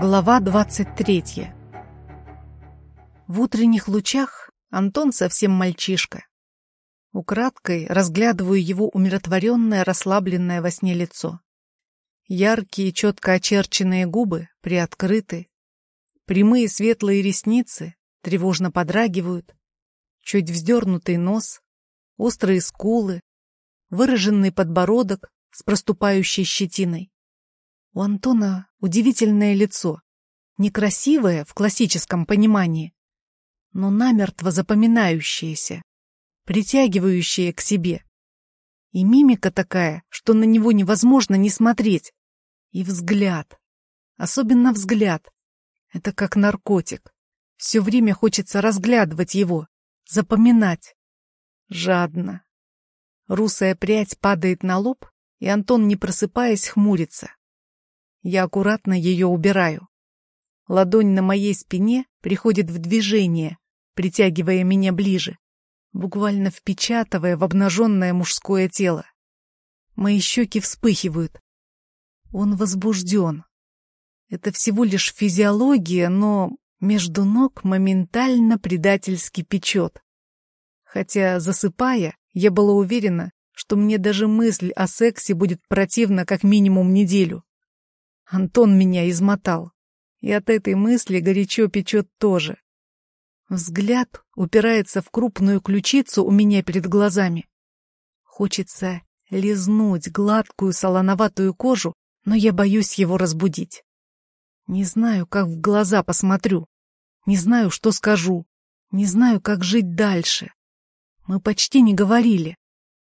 Глава 23 В утренних лучах Антон совсем мальчишка. Украдкой разглядываю его умиротворенное, расслабленное во сне лицо. Яркие, четко очерченные губы приоткрыты. Прямые светлые ресницы тревожно подрагивают. Чуть вздернутый нос, острые скулы, выраженный подбородок с проступающей щетиной. У Антона удивительное лицо. Некрасивое в классическом понимании, но намертво запоминающееся, притягивающее к себе. И мимика такая, что на него невозможно не смотреть. И взгляд. Особенно взгляд. Это как наркотик. Все время хочется разглядывать его, запоминать. Жадно. Русая прядь падает на лоб, и Антон, не просыпаясь, хмурится. Я аккуратно ее убираю. Ладонь на моей спине приходит в движение, притягивая меня ближе, буквально впечатывая в обнаженное мужское тело. Мои щеки вспыхивают. Он возбужден. Это всего лишь физиология, но между ног моментально предательски печет. Хотя, засыпая, я была уверена, что мне даже мысль о сексе будет противна как минимум неделю. Антон меня измотал. И от этой мысли горячо печет тоже. Взгляд упирается в крупную ключицу у меня перед глазами. Хочется лизнуть гладкую солоноватую кожу, но я боюсь его разбудить. Не знаю, как в глаза посмотрю. Не знаю, что скажу. Не знаю, как жить дальше. Мы почти не говорили,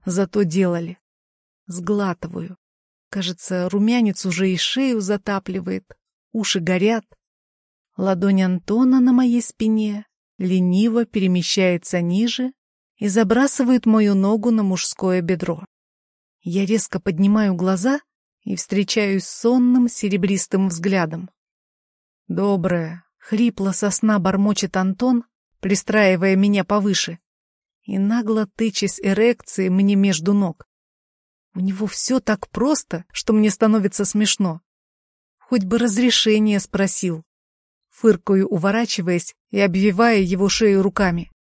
зато делали. Сглатываю. Кажется, румянец уже и шею затапливает, уши горят. Ладонь Антона на моей спине лениво перемещается ниже и забрасывает мою ногу на мужское бедро. Я резко поднимаю глаза и встречаюсь сонным серебристым взглядом. «Доброе!» — хрипло сосна бормочет Антон, пристраивая меня повыше и нагло тычась эрекцией мне между ног. У него все так просто, что мне становится смешно. Хоть бы разрешение спросил. Фыркаю, уворачиваясь и обвивая его шею руками.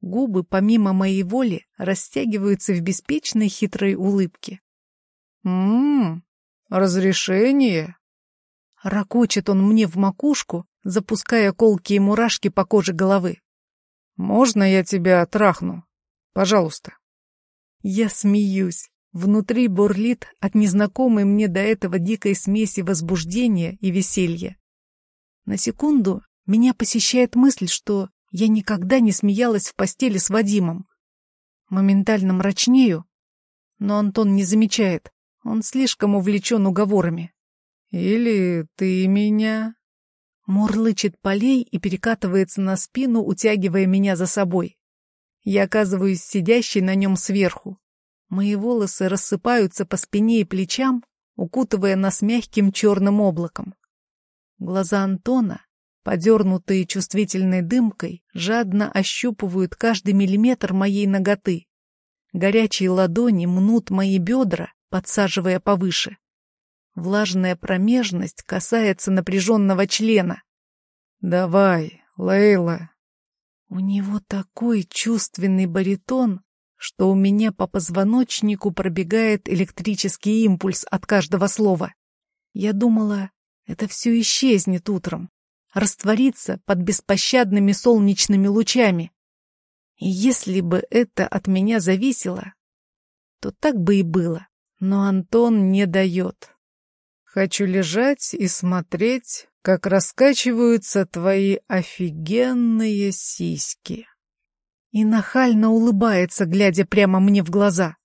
Губы, помимо моей воли, растягиваются в беспечной хитрой улыбке. «М-м, разрешение?» Ракочет он мне в макушку, запуская колкие мурашки по коже головы. «Можно я тебя трахну? Пожалуйста». Я смеюсь. Внутри бурлит от незнакомой мне до этого дикой смеси возбуждения и веселья. На секунду меня посещает мысль, что я никогда не смеялась в постели с Вадимом. Моментально мрачнею, но Антон не замечает, он слишком увлечен уговорами. «Или ты меня...» Мурлычет полей и перекатывается на спину, утягивая меня за собой. Я оказываюсь сидящей на нем сверху. Мои волосы рассыпаются по спине и плечам, укутывая нас мягким черным облаком. Глаза Антона, подернутые чувствительной дымкой, жадно ощупывают каждый миллиметр моей ноготы. Горячие ладони мнут мои бедра, подсаживая повыше. Влажная промежность касается напряженного члена. «Давай, Лейла!» У него такой чувственный баритон, что у меня по позвоночнику пробегает электрический импульс от каждого слова. Я думала, это все исчезнет утром, растворится под беспощадными солнечными лучами. И если бы это от меня зависело, то так бы и было. Но Антон не дает. Хочу лежать и смотреть, как раскачиваются твои офигенные сиськи и нахально улыбается, глядя прямо мне в глаза.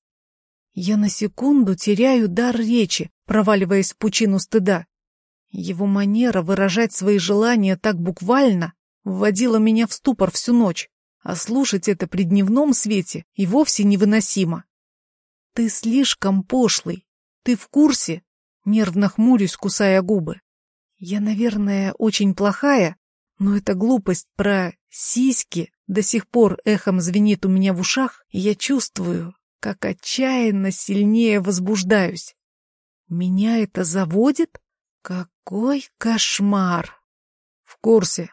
Я на секунду теряю дар речи, проваливаясь в пучину стыда. Его манера выражать свои желания так буквально вводила меня в ступор всю ночь, а слушать это при дневном свете и вовсе невыносимо. «Ты слишком пошлый. Ты в курсе?» Нервно хмурюсь, кусая губы. «Я, наверное, очень плохая, но эта глупость про сиськи до сих пор эхом звенит у меня в ушах, и я чувствую, как отчаянно сильнее возбуждаюсь. Меня это заводит? Какой кошмар! В курсе.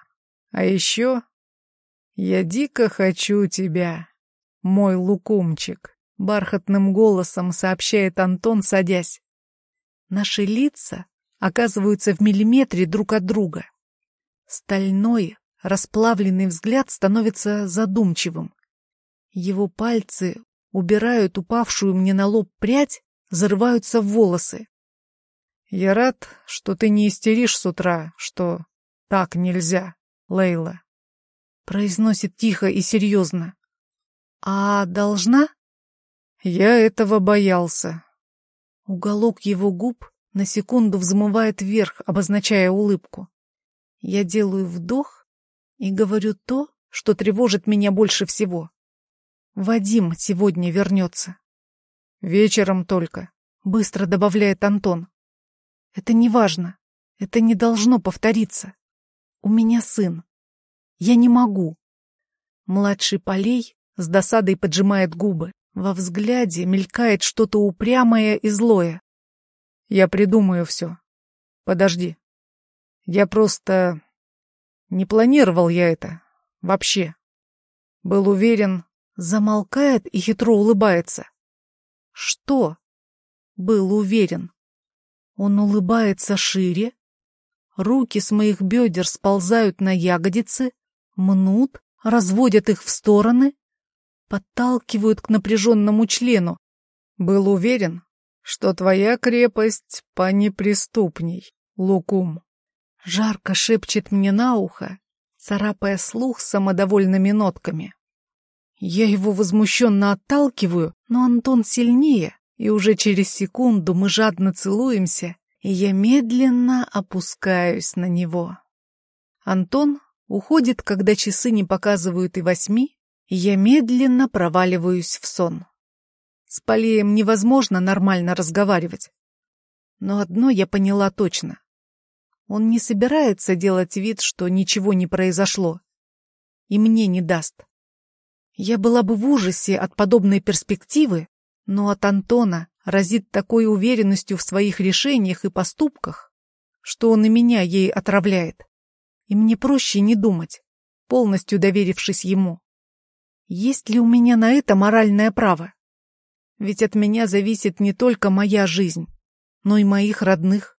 А еще я дико хочу тебя, мой лукумчик, бархатным голосом сообщает Антон, садясь. Наши лица оказываются в миллиметре друг от друга. Стальной, расплавленный взгляд становится задумчивым. Его пальцы убирают упавшую мне на лоб прядь, зарываются в волосы. «Я рад, что ты не истеришь с утра, что так нельзя, Лейла», — произносит тихо и серьезно. «А должна?» «Я этого боялся». Уголок его губ на секунду взмывает вверх, обозначая улыбку. Я делаю вдох и говорю то, что тревожит меня больше всего. Вадим сегодня вернется. Вечером только, быстро добавляет Антон. Это не важно. Это не должно повториться. У меня сын. Я не могу. Младший Полей с досадой поджимает губы. Во взгляде мелькает что-то упрямое и злое. Я придумаю все. Подожди. Я просто... Не планировал я это. Вообще. Был уверен... Замолкает и хитро улыбается. Что? Был уверен. Он улыбается шире. Руки с моих бедер сползают на ягодицы, мнут, разводят их в стороны, подталкивают к напряженному члену. Был уверен, что твоя крепость понеприступней, Лукум. Жарко шепчет мне на ухо, царапая слух самодовольными нотками. Я его возмущенно отталкиваю, но Антон сильнее, и уже через секунду мы жадно целуемся, и я медленно опускаюсь на него. Антон уходит, когда часы не показывают и восьми, и я медленно проваливаюсь в сон. С Полеем невозможно нормально разговаривать. Но одно я поняла точно. Он не собирается делать вид, что ничего не произошло. И мне не даст. Я была бы в ужасе от подобной перспективы, но от Антона разит такой уверенностью в своих решениях и поступках, что он и меня ей отравляет. И мне проще не думать, полностью доверившись ему. Есть ли у меня на это моральное право? Ведь от меня зависит не только моя жизнь, но и моих родных.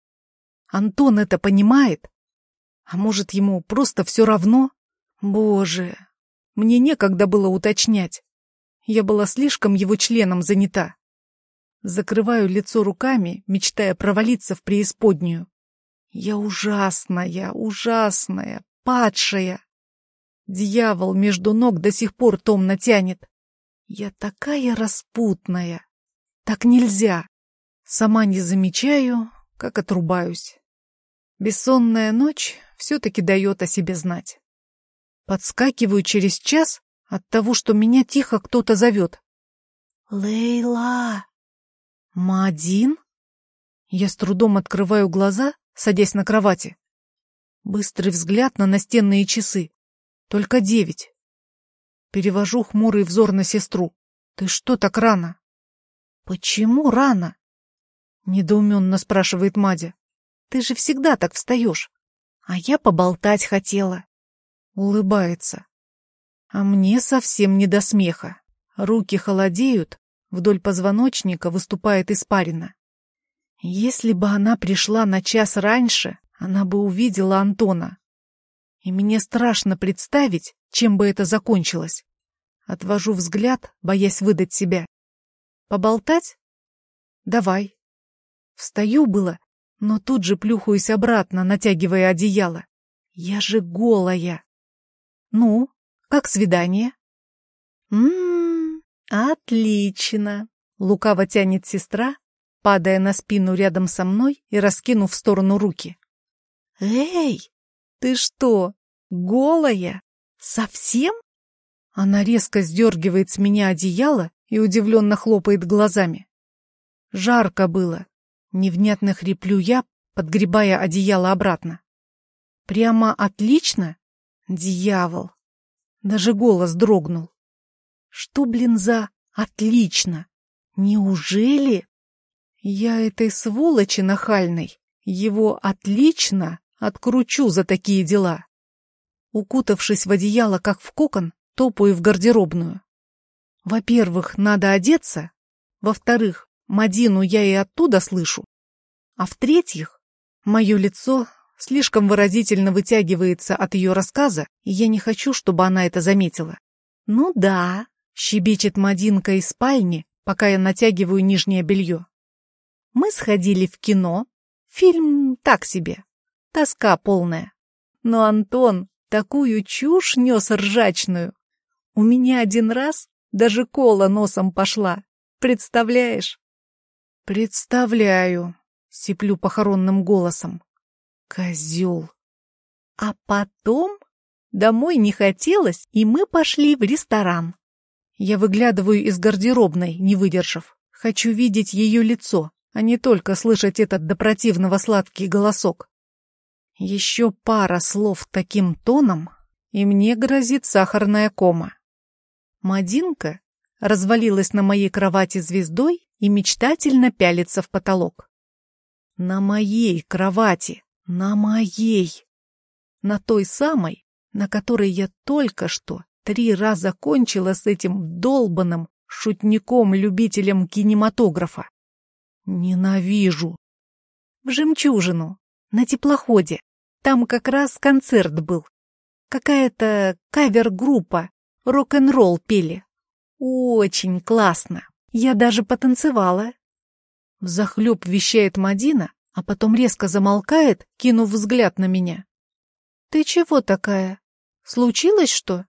Антон это понимает? А может, ему просто все равно? Боже, мне некогда было уточнять. Я была слишком его членом занята. Закрываю лицо руками, мечтая провалиться в преисподнюю. Я ужасная, ужасная, падшая. Дьявол между ног до сих пор томно тянет. Я такая распутная. Так нельзя. Сама не замечаю, как отрубаюсь. Бессонная ночь все-таки дает о себе знать. Подскакиваю через час от того, что меня тихо кто-то зовет. «Лейла!» «Мадин?» Я с трудом открываю глаза, садясь на кровати. Быстрый взгляд на настенные часы. Только девять. Перевожу хмурый взор на сестру. «Ты что так рано?» «Почему рано?» Недоуменно спрашивает Мадя. «Ты же всегда так встаешь. А я поболтать хотела». Улыбается. А мне совсем не до смеха. Руки холодеют, вдоль позвоночника выступает испарина. Если бы она пришла на час раньше, она бы увидела Антона. И мне страшно представить, чем бы это закончилось. Отвожу взгляд, боясь выдать себя. Поболтать? Давай. Встаю было, но тут же плюхаюсь обратно, натягивая одеяло. Я же голая. Ну, как свидание? Ммм, отлично. Лукаво тянет сестра, падая на спину рядом со мной и раскинув в сторону руки. Эй, ты что, голая? Совсем? Она резко сдергивает с меня одеяло и удивленно хлопает глазами. Жарко было. Невнятно хриплю я, подгребая одеяло обратно. Прямо отлично? Дьявол. Даже голос дрогнул. Что, блин, за отлично? Неужели? Я этой сволочи нахальной его отлично откручу за такие дела. Укутавшись в одеяло, как в кокон, топаю в гардеробную. Во-первых, надо одеться. Во-вторых, Мадину я и оттуда слышу. А в-третьих, мое лицо слишком выразительно вытягивается от ее рассказа, и я не хочу, чтобы она это заметила. «Ну да», — щебечет Мадинка из спальни, пока я натягиваю нижнее белье. «Мы сходили в кино. Фильм так себе. Тоска полная. Но Антон такую чушь нес ржачную. У меня один раз даже кола носом пошла. Представляешь? Представляю, сиплю похоронным голосом. Козел. А потом домой не хотелось, и мы пошли в ресторан. Я выглядываю из гардеробной, не выдержав. Хочу видеть ее лицо, а не только слышать этот до противного сладкий голосок. Еще пара слов таким тоном, и мне грозит сахарная кома. Мадинка развалилась на моей кровати звездой и мечтательно пялится в потолок. На моей кровати, на моей, на той самой, на которой я только что три раза кончила с этим долбанным шутником-любителем кинематографа. Ненавижу. В жемчужину, на теплоходе. Там как раз концерт был. Какая-то кавер-группа, рок-н-ролл пели. Очень классно. Я даже потанцевала. Взахлеб вещает Мадина, а потом резко замолкает, кинув взгляд на меня. «Ты чего такая? Случилось что?»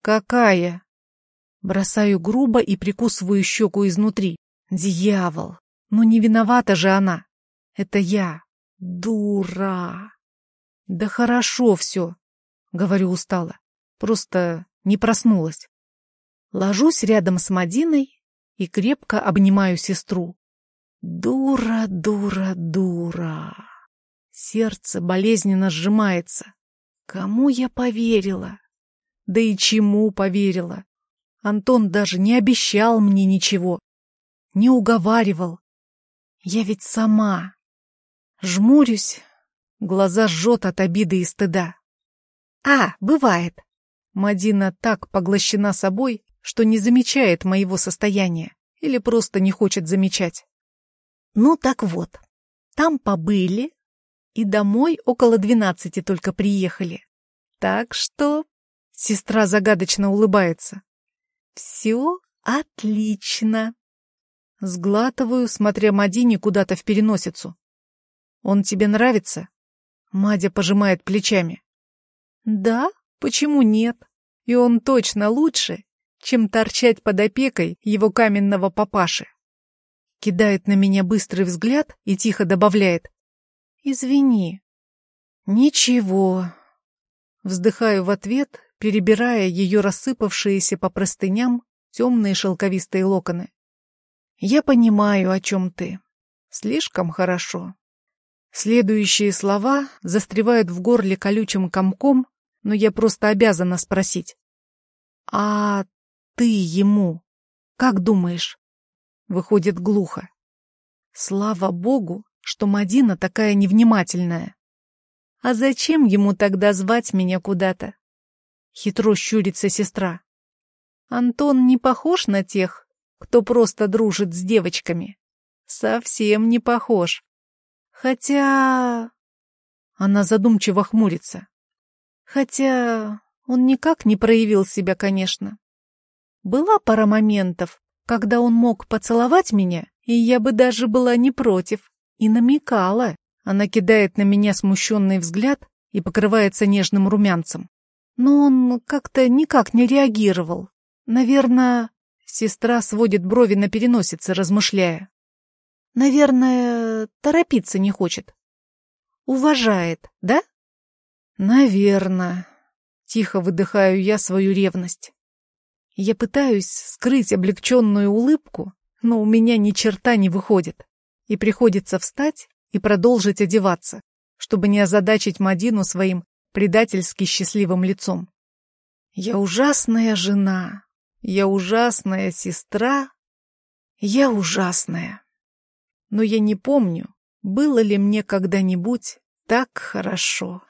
«Какая?» Бросаю грубо и прикусываю щеку изнутри. «Дьявол! Ну не виновата же она! Это я! Дура!» «Да хорошо все», — говорю устало. «Просто не проснулась». Ложусь рядом с Мадиной и крепко обнимаю сестру. Дура, дура, дура. Сердце болезненно сжимается. Кому я поверила? Да и чему поверила? Антон даже не обещал мне ничего. Не уговаривал. Я ведь сама. Жмурюсь, Глаза жжет от обиды и стыда. «А, бывает!» Мадина так поглощена собой, что не замечает моего состояния или просто не хочет замечать. Ну так вот, там побыли и домой около двенадцати только приехали. Так что... Сестра загадочно улыбается. Все отлично. Сглатываю, смотря Мадине куда-то в переносицу. Он тебе нравится? Мадя пожимает плечами. Да, почему нет? И он точно лучше, чем торчать под опекой его каменного папаши. Кидает на меня быстрый взгляд и тихо добавляет. Извини. Ничего. Вздыхаю в ответ, перебирая ее рассыпавшиеся по простыням темные шелковистые локоны. Я понимаю, о чем ты. Слишком хорошо. Следующие слова застревают в горле колючим комком, но я просто обязана спросить. «А ты ему, как думаешь?» Выходит глухо. Слава богу, что Мадина такая невнимательная. А зачем ему тогда звать меня куда-то? Хитро щурится сестра. Антон не похож на тех, кто просто дружит с девочками. Совсем не похож. Хотя... Она задумчиво хмурится. Хотя он никак не проявил себя, конечно. Была пара моментов, когда он мог поцеловать меня, и я бы даже была не против. И намекала. Она кидает на меня смущенный взгляд и покрывается нежным румянцем. Но он как-то никак не реагировал. Наверное, сестра сводит брови на переносице, размышляя. Наверное, торопиться не хочет. Уважает, да? Наверное. Тихо выдыхаю я свою ревность. Я пытаюсь скрыть облегченную улыбку, но у меня ни черта не выходит. И приходится встать и продолжить одеваться, чтобы не озадачить Мадину своим предательски счастливым лицом. Я ужасная жена, я ужасная сестра, я ужасная но я не помню, Было ли мне когда-нибудь так хорошо?